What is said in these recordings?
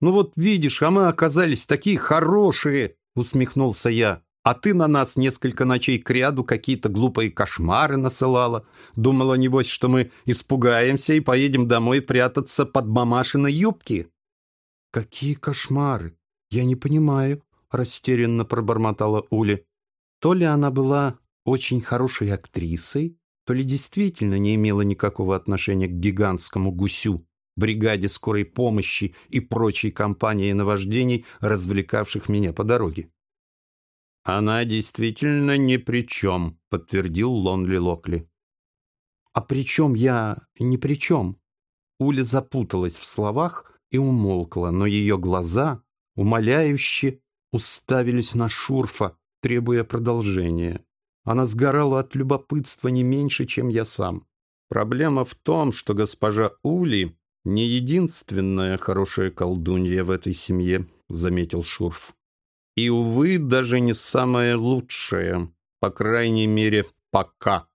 Ну вот видишь, а мы оказались такие хорошие, усмехнулся я. А ты на нас несколько ночей кряду какие-то глупые кошмары насылала. Думала, небось, что мы испугаемся и поедем домой прятаться под мамашиной юбки. Какие кошмары? Я не понимаю, растерянно пробормотала Уля. То ли она была очень хорошей актрисой, то ли действительно не имела никакого отношения к гигантскому гусю, бригаде скорой помощи и прочей компании наваждений, развлекавших меня по дороге. «Она действительно ни при чем», — подтвердил Лонли Локли. «А при чем я ни при чем?» Уля запуталась в словах и умолкла, но ее глаза, умоляюще, уставились на Шурфа, требуя продолжения. Она сгорала от любопытства не меньше, чем я сам. Проблема в том, что госпожа Ули не единственная хорошая колдунья в этой семье, заметил Шурф. И, увы, даже не самая лучшая, по крайней мере, пока.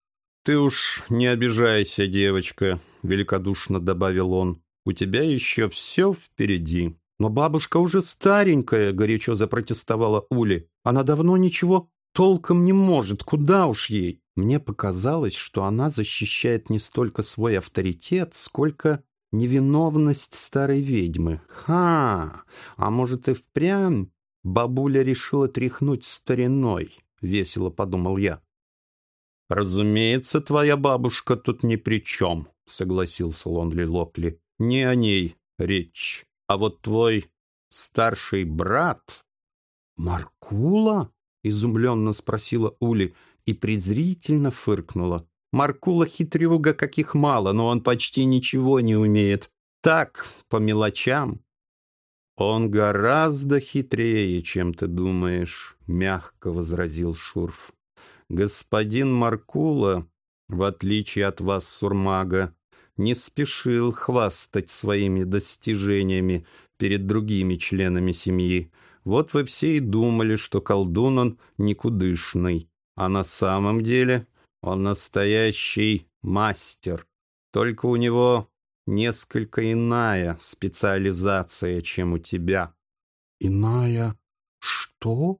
Ты уж не обижайся, девочка, великодушно добавил он. У тебя еще все впереди. Но бабушка уже старенькая, горячо запротестовала Ули. Она давно ничего толком не может. Куда уж ей? Мне показалось, что она защищает не столько свой авторитет, сколько невиновность старой ведьмы. Ха! А может и впрямь бабуля решила тряхнуть стариной, весело подумал я. Разумеется, твоя бабушка тут ни при чем, согласился Лонли Локли. Не о ней речь, а вот твой старший брат... Маркула? изумленно спросила Ули и презрительно фыркнула. Маркула хитрюга каких мало, но он почти ничего не умеет. Так, по мелочам. Он гораздо хитрее, чем ты думаешь, мягко возразил Шурф. Господин Маркула, в отличие от вас, Сурмага, не спешил хвастать своими достижениями перед другими членами семьи. Вот вы все и думали, что колдун он никудышный, а на самом деле он настоящий мастер. Только у него несколько иная специализация, чем у тебя. Иная что?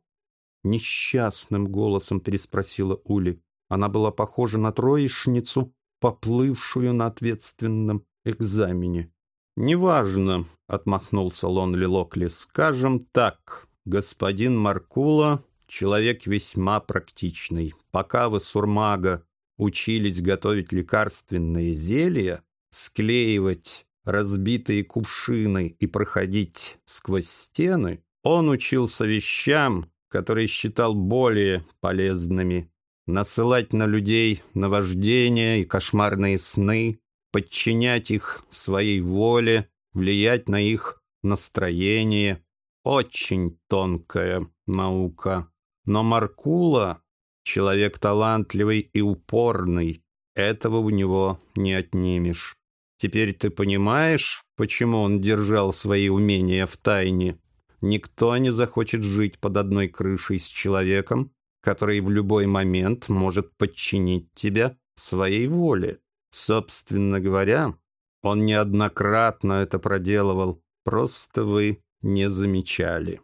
Несчастным голосом переспросила Ули. Она была похожа на троечницу, поплывшую на ответственном экзамене. «Неважно», — отмахнулся Лонли Локли, — «скажем так, господин Маркула — человек весьма практичный. Пока вы, Сурмага, учились готовить лекарственные зелья, склеивать разбитые кувшины и проходить сквозь стены, он учился вещам, которые считал более полезными. Насылать на людей наваждения и кошмарные сны, подчинять их своей воле, влиять на их настроение. Очень тонкая наука. Но Маркула — человек талантливый и упорный. Этого у него не отнимешь. Теперь ты понимаешь, почему он держал свои умения в тайне? Никто не захочет жить под одной крышей с человеком, который в любой момент может подчинить тебя своей воле. Собственно говоря, он неоднократно это проделывал, просто вы не замечали.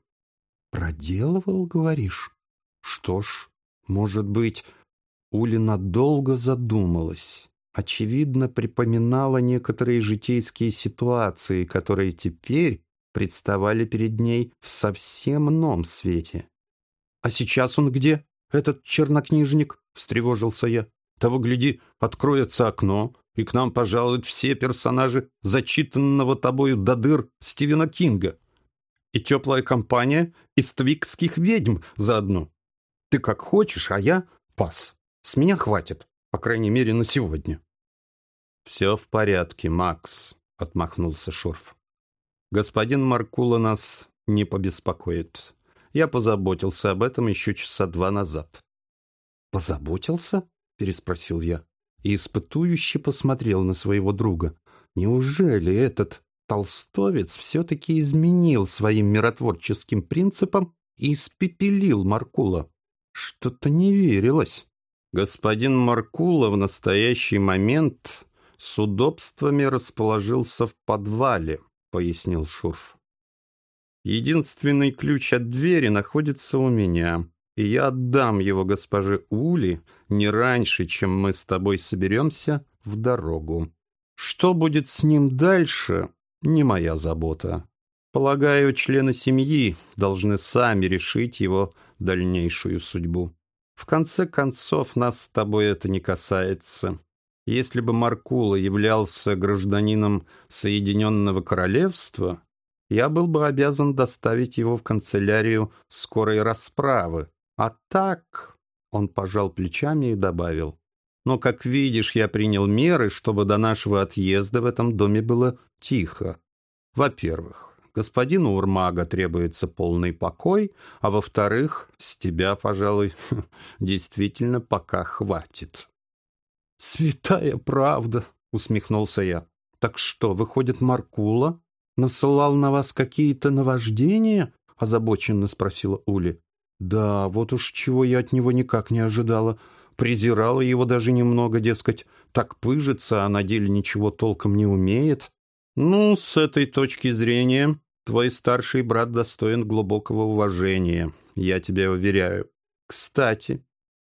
«Проделывал, говоришь? Что ж, может быть...» Улина долго задумалась. Очевидно, припоминала некоторые житейские ситуации, которые теперь представали перед ней в совсем ином свете. «А сейчас он где, этот чернокнижник?» — встревожился я. Того, гляди, откроется окно, и к нам пожалуют все персонажи зачитанного тобою до дыр Стивена Кинга. И теплая компания из твикских ведьм заодно. Ты как хочешь, а я пас. С меня хватит, по крайней мере, на сегодня. «Все в порядке, Макс», — отмахнулся Шурф. «Господин Маркула нас не побеспокоит. Я позаботился об этом еще часа два назад». «Позаботился?» переспросил я и испытующе посмотрел на своего друга. Неужели этот толстовец все-таки изменил своим миротворческим принципам и испепелил Маркула? Что-то не верилось. Господин Маркула в настоящий момент с удобствами расположился в подвале, пояснил Шурф. Единственный ключ от двери находится у меня, и я отдам его госпоже Ули не раньше, чем мы с тобой соберемся в дорогу. Что будет с ним дальше, не моя забота. Полагаю, члены семьи должны сами решить его дальнейшую судьбу. В конце концов, нас с тобой это не касается. Если бы Маркула являлся гражданином Соединенного Королевства, я был бы обязан доставить его в канцелярию скорой расправы. А так, он пожал плечами и добавил, но, как видишь, я принял меры, чтобы до нашего отъезда в этом доме было тихо. Во-первых, господину Урмага требуется полный покой, а во-вторых, с тебя, пожалуй, действительно пока хватит. «Святая правда!» — усмехнулся я. «Так что, выходит, Маркула насылал на вас какие-то наваждения?» — озабоченно спросила Ули. «Да, вот уж чего я от него никак не ожидала. Презирала его даже немного, дескать, так пыжится, а на деле ничего толком не умеет. Ну, с этой точки зрения, твой старший брат достоин глубокого уважения, я тебя уверяю. Кстати,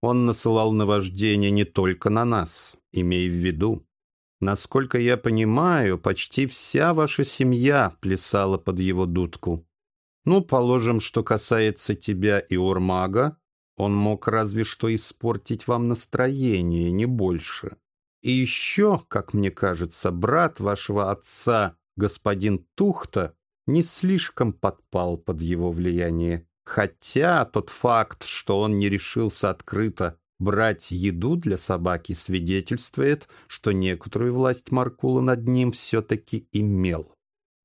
он насылал наваждение не только на нас, имей в виду. Насколько я понимаю, почти вся ваша семья плясала под его дудку. Ну, положим, что касается тебя и Урмага, он мог разве что испортить вам настроение, не больше. И еще, как мне кажется, брат вашего отца, господин Тухта, не слишком подпал под его влияние. Хотя тот факт, что он не решился открыто брать еду для собаки, свидетельствует, что некоторую власть Маркула над ним все-таки имел.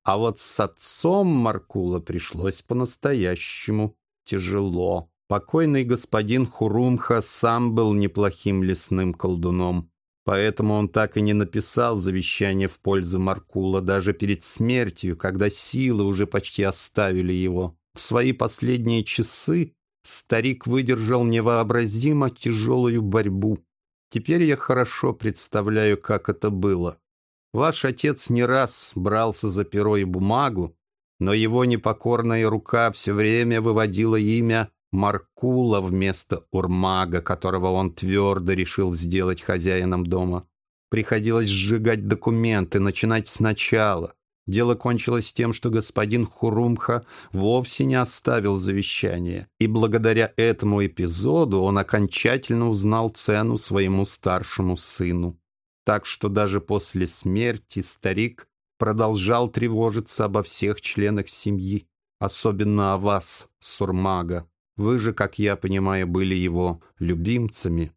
А вот с отцом Маркула пришлось по-настоящему тяжело. Покойный господин Хурумха сам был неплохим лесным колдуном, поэтому он так и не написал завещание в пользу Маркула даже перед смертью, когда силы уже почти оставили его. В свои последние часы старик выдержал невообразимо тяжелую борьбу. Теперь я хорошо представляю, как это было. Ваш отец не раз брался за перо и бумагу, но его непокорная рука все время выводила имя Маркула вместо Урмага, которого он твердо решил сделать хозяином дома. Приходилось сжигать документы, начинать сначала. Дело кончилось тем, что господин Хурумха вовсе не оставил завещание, и благодаря этому эпизоду он окончательно узнал цену своему старшему сыну. Так что даже после смерти старик продолжал тревожиться обо всех членах семьи, особенно о вас, Сурмага. Вы же, как я понимаю, были его любимцами.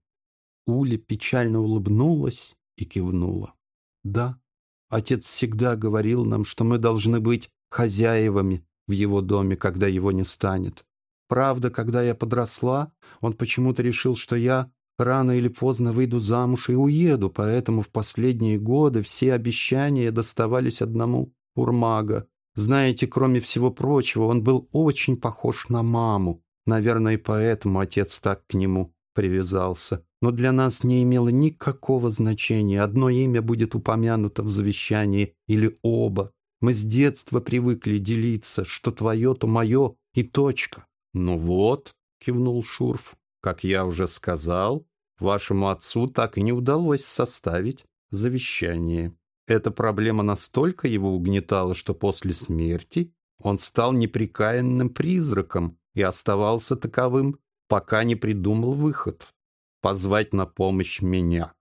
Уля печально улыбнулась и кивнула. Да, Отец всегда говорил нам, что мы должны быть хозяевами в его доме, когда его не станет. Правда, когда я подросла, он почему-то решил, что я рано или поздно выйду замуж и уеду, поэтому в последние годы все обещания доставались одному Урмага. Знаете, кроме всего прочего, он был очень похож на маму. Наверное, поэтому отец так к нему привязался но для нас не имело никакого значения. Одно имя будет упомянуто в завещании или оба. Мы с детства привыкли делиться, что твое, то мое, и точка. «Ну вот», — кивнул Шурф, — «как я уже сказал, вашему отцу так и не удалось составить завещание. Эта проблема настолько его угнетала, что после смерти он стал неприкаянным призраком и оставался таковым, пока не придумал выход позвать на помощь меня.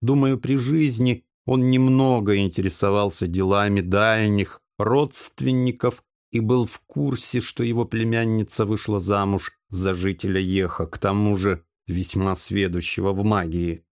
Думаю, при жизни он немного интересовался делами дальних родственников и был в курсе, что его племянница вышла замуж за жителя Еха, к тому же весьма сведущего в магии.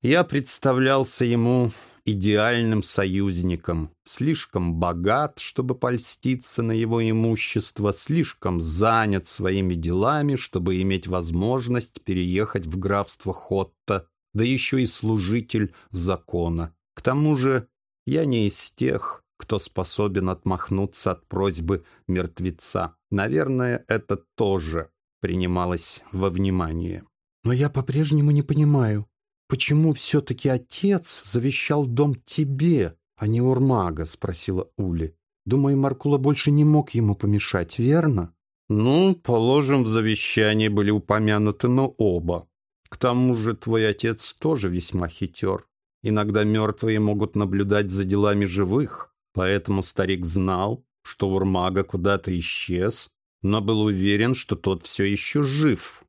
Я представлялся ему идеальным союзником, слишком богат, чтобы польститься на его имущество, слишком занят своими делами, чтобы иметь возможность переехать в графство Хотта, да еще и служитель закона. К тому же я не из тех, кто способен отмахнуться от просьбы мертвеца. Наверное, это тоже принималось во внимание. «Но я по-прежнему не понимаю, «Почему все-таки отец завещал дом тебе, а не Урмага?» — спросила Ули. Думаю, Маркула больше не мог ему помешать, верно? Ну, положим, в завещании были упомянуты, но оба. К тому же твой отец тоже весьма хитер. Иногда мертвые могут наблюдать за делами живых, поэтому старик знал, что Урмага куда-то исчез, но был уверен, что тот все еще жив.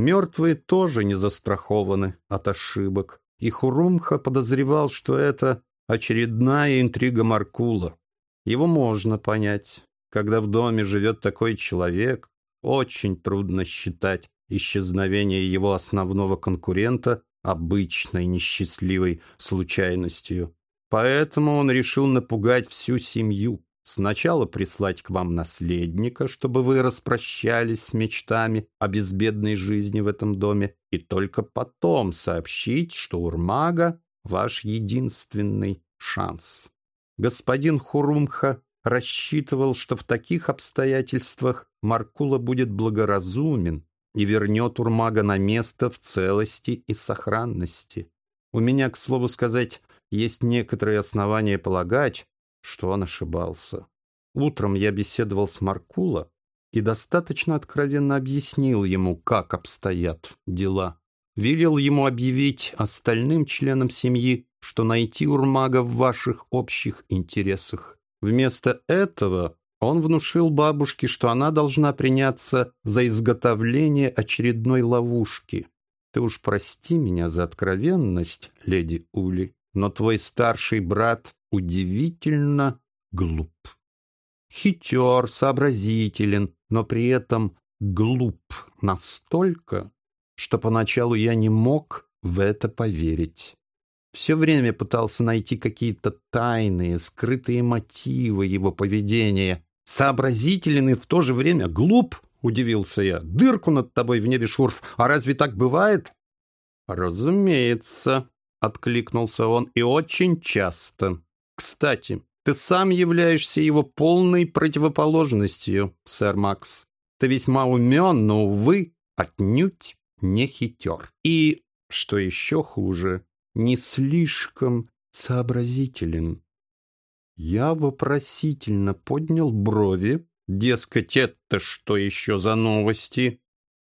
Мертвые тоже не застрахованы от ошибок, и Хурумха подозревал, что это очередная интрига Маркула. Его можно понять. Когда в доме живет такой человек, очень трудно считать исчезновение его основного конкурента обычной несчастливой случайностью. Поэтому он решил напугать всю семью. Сначала прислать к вам наследника, чтобы вы распрощались с мечтами о безбедной жизни в этом доме, и только потом сообщить, что Урмага — ваш единственный шанс. Господин Хурумха рассчитывал, что в таких обстоятельствах Маркула будет благоразумен и вернет Урмага на место в целости и сохранности. У меня, к слову сказать, есть некоторые основания полагать, что он ошибался. Утром я беседовал с Маркула и достаточно откровенно объяснил ему, как обстоят дела. Велел ему объявить остальным членам семьи, что найти Урмага в ваших общих интересах. Вместо этого он внушил бабушке, что она должна приняться за изготовление очередной ловушки. Ты уж прости меня за откровенность, леди Ули, но твой старший брат удивительно глуп. Хитер, сообразителен, но при этом глуп настолько, что поначалу я не мог в это поверить. Все время пытался найти какие-то тайные, скрытые мотивы его поведения, сообразителен и в то же время глуп, удивился я. Дырку над тобой в небе шурф, а разве так бывает? Разумеется, откликнулся он, и очень часто. Кстати, ты сам являешься его полной противоположностью, сэр Макс. Ты весьма умен, но, увы, отнюдь не хитер. И, что еще хуже, не слишком сообразителен. Я вопросительно поднял брови. Дескать, это что еще за новости?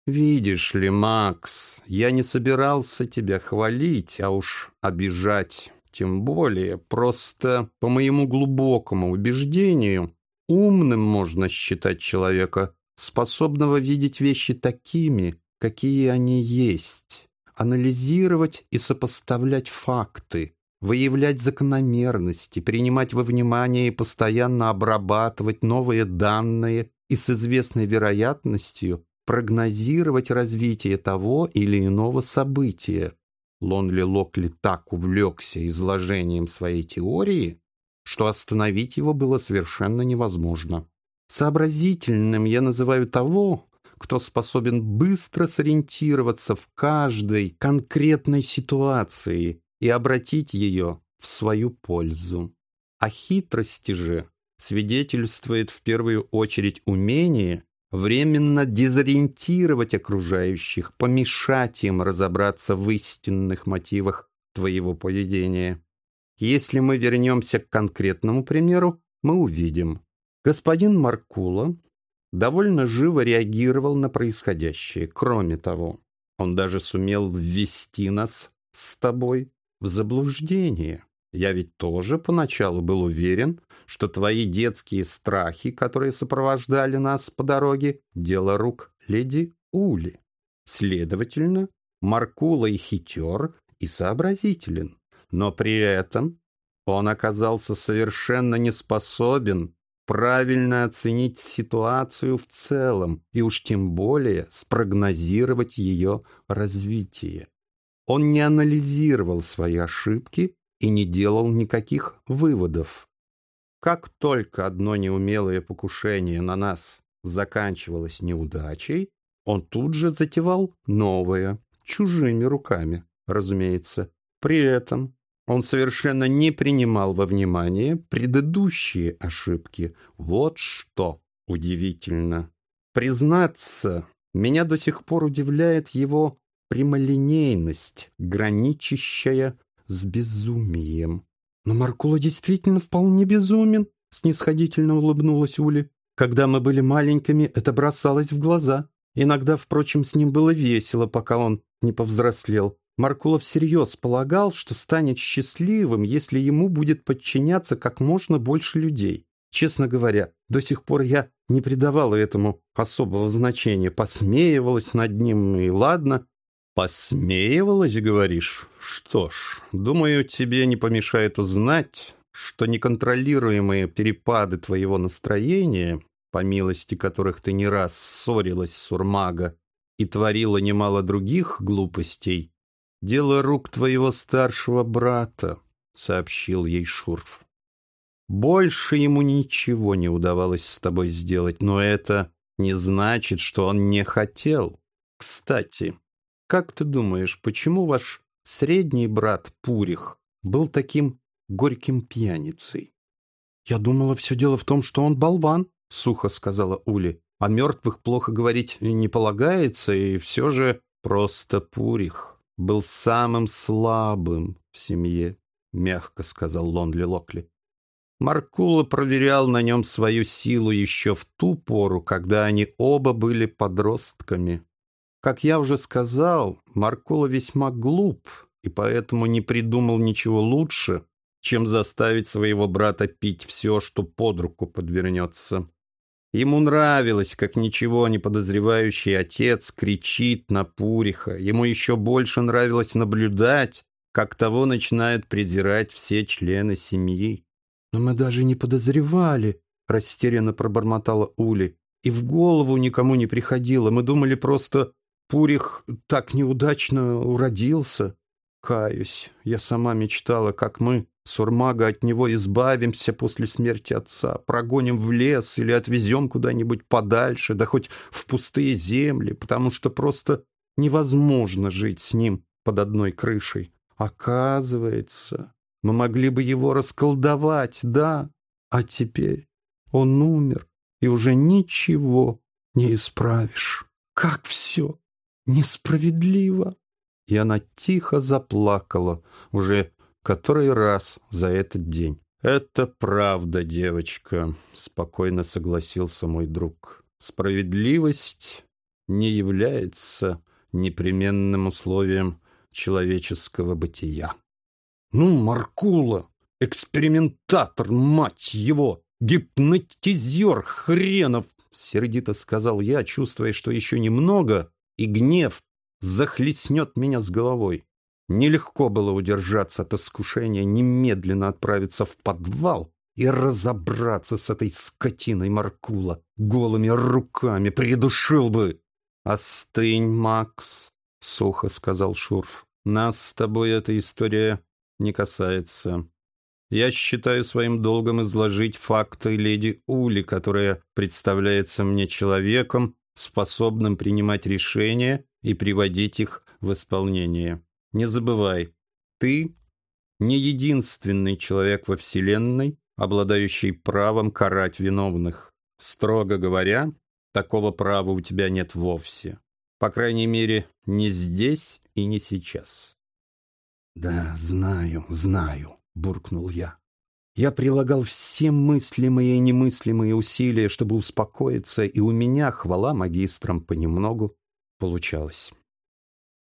Видишь ли, Макс, я не собирался тебя хвалить, а уж обижать. Тем более, просто по моему глубокому убеждению, умным можно считать человека, способного видеть вещи такими, какие они есть, анализировать и сопоставлять факты, выявлять закономерности, принимать во внимание и постоянно обрабатывать новые данные и с известной вероятностью прогнозировать развитие того или иного события. Лонли Локли так увлекся изложением своей теории, что остановить его было совершенно невозможно. Сообразительным я называю того, кто способен быстро сориентироваться в каждой конкретной ситуации и обратить ее в свою пользу. О хитрости же свидетельствует в первую очередь умение временно дезориентировать окружающих, помешать им разобраться в истинных мотивах твоего поведения. Если мы вернемся к конкретному примеру, мы увидим. Господин Маркула довольно живо реагировал на происходящее. Кроме того, он даже сумел ввести нас с тобой в заблуждение. Я ведь тоже поначалу был уверен, что твои детские страхи, которые сопровождали нас по дороге, дело рук леди Ули. Следовательно, Маркула и хитер, и сообразителен. Но при этом он оказался совершенно не способен правильно оценить ситуацию в целом и уж тем более спрогнозировать ее развитие. Он не анализировал свои ошибки и не делал никаких выводов. Как только одно неумелое покушение на нас заканчивалось неудачей, он тут же затевал новое, чужими руками, разумеется. При этом он совершенно не принимал во внимание предыдущие ошибки. Вот что удивительно. Признаться, меня до сих пор удивляет его прямолинейность, граничащая с безумием. Но Маркула действительно вполне безумен, снисходительно улыбнулась Ули. «Когда мы были маленькими, это бросалось в глаза. Иногда, впрочем, с ним было весело, пока он не повзрослел. Маркулов всерьез полагал, что станет счастливым, если ему будет подчиняться как можно больше людей. Честно говоря, до сих пор я не придавала этому особого значения, посмеивалась над ним, и ладно. «Посмеивалась, говоришь? Что ж, думаю, тебе не помешает узнать, что неконтролируемые перепады твоего настроения, по милости которых ты не раз ссорилась с Урмага и творила немало других глупостей, дело рук твоего старшего брата», — сообщил ей Шурф. Больше ему ничего не удавалось с тобой сделать, но это не значит, что он не хотел. Кстати, как ты думаешь, почему ваш средний брат Пурих был таким горьким пьяницей? Я думала, все дело в том, что он болван, сухо сказала Ули. О мертвых плохо говорить не полагается, и все же просто Пурих был самым слабым в семье, мягко сказал Лонли Локли. Маркула проверял на нем свою силу еще в ту пору, когда они оба были подростками. Как я уже сказал, Маркула весьма глуп и поэтому не придумал ничего лучше, чем заставить своего брата пить все, что под руку подвернется. Ему нравилось, как ничего не подозревающий отец кричит на Пуриха. Ему еще больше нравилось наблюдать, как того начинают презирать все члены семьи. «Но мы даже не подозревали», — растерянно пробормотала Ули. «И в голову никому не приходило. Мы думали просто, Пурих так неудачно уродился. Каюсь, я сама мечтала, как мы, Сурмага, от него избавимся после смерти отца, прогоним в лес или отвезем куда-нибудь подальше, да хоть в пустые земли, потому что просто невозможно жить с ним под одной крышей. Оказывается, мы могли бы его расколдовать, да, а теперь он умер, и уже ничего не исправишь. Как все несправедливо!» И она тихо заплакала, уже который раз за этот день. «Это правда, девочка», — спокойно согласился мой друг. «Справедливость не является непременным условием человеческого бытия». Ну, Маркула, экспериментатор, мать его, гипнотизер хренов, сердито сказал я, чувствуя, что еще немного, и гнев захлестнет меня с головой. Нелегко было удержаться от искушения немедленно отправиться в подвал и разобраться с этой скотиной Маркула голыми руками, придушил бы. «Остынь, Макс», — сухо сказал Шурф. «Нас с тобой эта история не касается. Я считаю своим долгом изложить факты леди Ули, которая представляется мне человеком, способным принимать решения и приводить их в исполнение. Не забывай, ты не единственный человек во Вселенной, обладающий правом карать виновных. Строго говоря, такого права у тебя нет вовсе. По крайней мере, не здесь и не сейчас. «Да, знаю, знаю», — буркнул я. Я прилагал все мыслимые и немыслимые усилия, чтобы успокоиться, и у меня, хвала магистрам, понемногу получалось.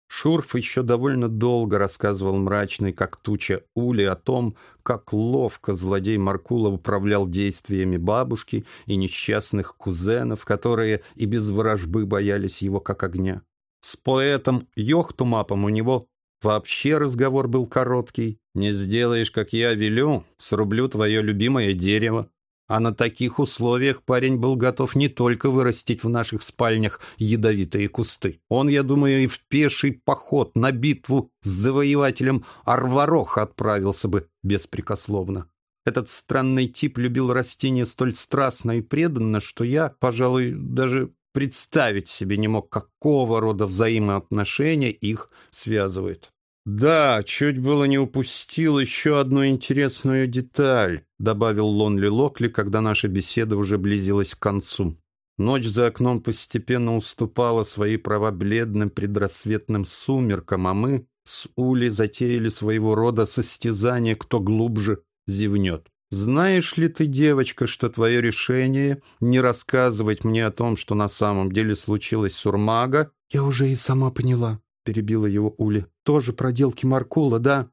Шурф еще довольно долго рассказывал мрачный, как туча Ули, о том, как ловко злодей Маркулов управлял действиями бабушки и несчастных кузенов, которые и без ворожбы боялись его как огня. С поэтом Йохтумапом у него Вообще разговор был короткий. Не сделаешь, как я велю, срублю твое любимое дерево. А на таких условиях парень был готов не только вырастить в наших спальнях ядовитые кусты. Он, я думаю, и в пеший поход на битву с завоевателем Арвароха отправился бы беспрекословно. Этот странный тип любил растения столь страстно и преданно, что я, пожалуй, даже представить себе не мог, какого рода взаимоотношения их связывает. «Да, чуть было не упустил еще одну интересную деталь», добавил Лонли Локли, когда наша беседа уже близилась к концу. Ночь за окном постепенно уступала свои права бледным предрассветным сумеркам, а мы с Ули затеяли своего рода состязание, кто глубже зевнет. Знаешь ли ты, девочка, что твое решение не рассказывать мне о том, что на самом деле случилось с Урмага? Я уже и сама поняла, перебила его Ули. Тоже проделки Маркула, да?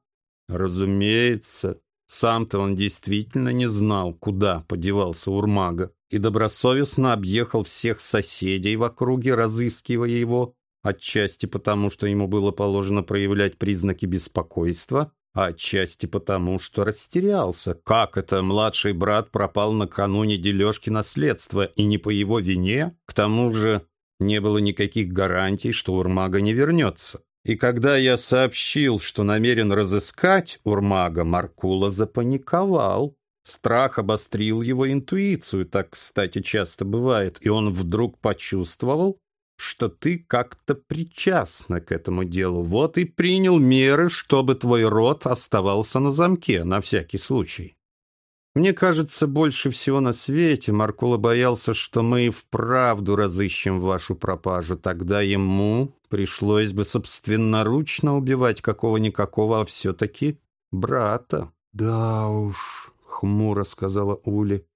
Разумеется. Сам-то он действительно не знал, куда подевался Урмага, и добросовестно объехал всех соседей в округе, разыскивая его, отчасти потому, что ему было положено проявлять признаки беспокойства, а отчасти потому, что растерялся. Как это младший брат пропал накануне дележки наследства, и не по его вине? К тому же не было никаких гарантий, что Урмага не вернется. И когда я сообщил, что намерен разыскать Урмага, Маркула запаниковал. Страх обострил его интуицию, так, кстати, часто бывает, и он вдруг почувствовал, что ты как-то причастна к этому делу. Вот и принял меры, чтобы твой рот оставался на замке, на всякий случай. Мне кажется, больше всего на свете Маркула боялся, что мы и вправду разыщем вашу пропажу. Тогда ему пришлось бы собственноручно убивать какого-никакого, а все-таки брата. Да уж, хмуро сказала Ули.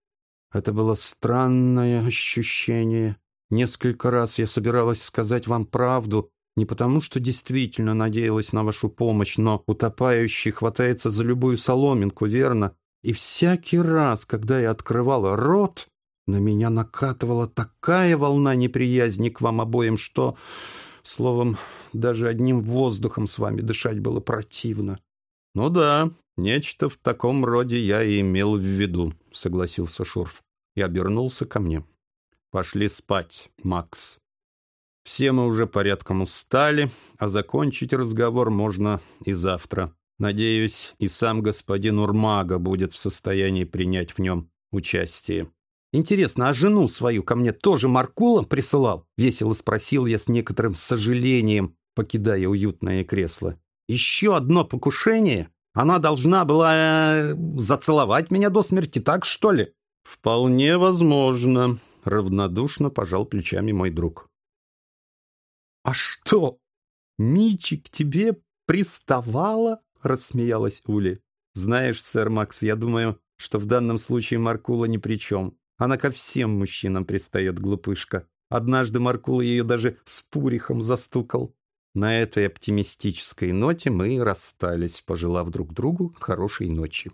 Это было странное ощущение. Несколько раз я собиралась сказать вам правду, не потому что действительно надеялась на вашу помощь, но утопающий хватается за любую соломинку, верно? И всякий раз, когда я открывала рот, на меня накатывала такая волна неприязни к вам обоим, что, словом, даже одним воздухом с вами дышать было противно. — Ну да, нечто в таком роде я и имел в виду, — согласился Шурф и обернулся ко мне. — Пошли спать, Макс. Все мы уже порядком устали, а закончить разговор можно и завтра. Надеюсь, и сам господин Урмага будет в состоянии принять в нем участие. «Интересно, а жену свою ко мне тоже Маркула присылал?» — весело спросил я с некоторым сожалением, покидая уютное кресло. «Еще одно покушение? Она должна была э, зацеловать меня до смерти, так что ли?» «Вполне возможно», — равнодушно пожал плечами мой друг. «А что, Мичи к тебе приставала?» — рассмеялась Ули. «Знаешь, сэр Макс, я думаю, что в данном случае Маркула ни при чем. Она ко всем мужчинам пристает, глупышка. Однажды Маркула ее даже с Пурихом застукал». На этой оптимистической ноте мы расстались, пожелав друг другу хорошей ночи.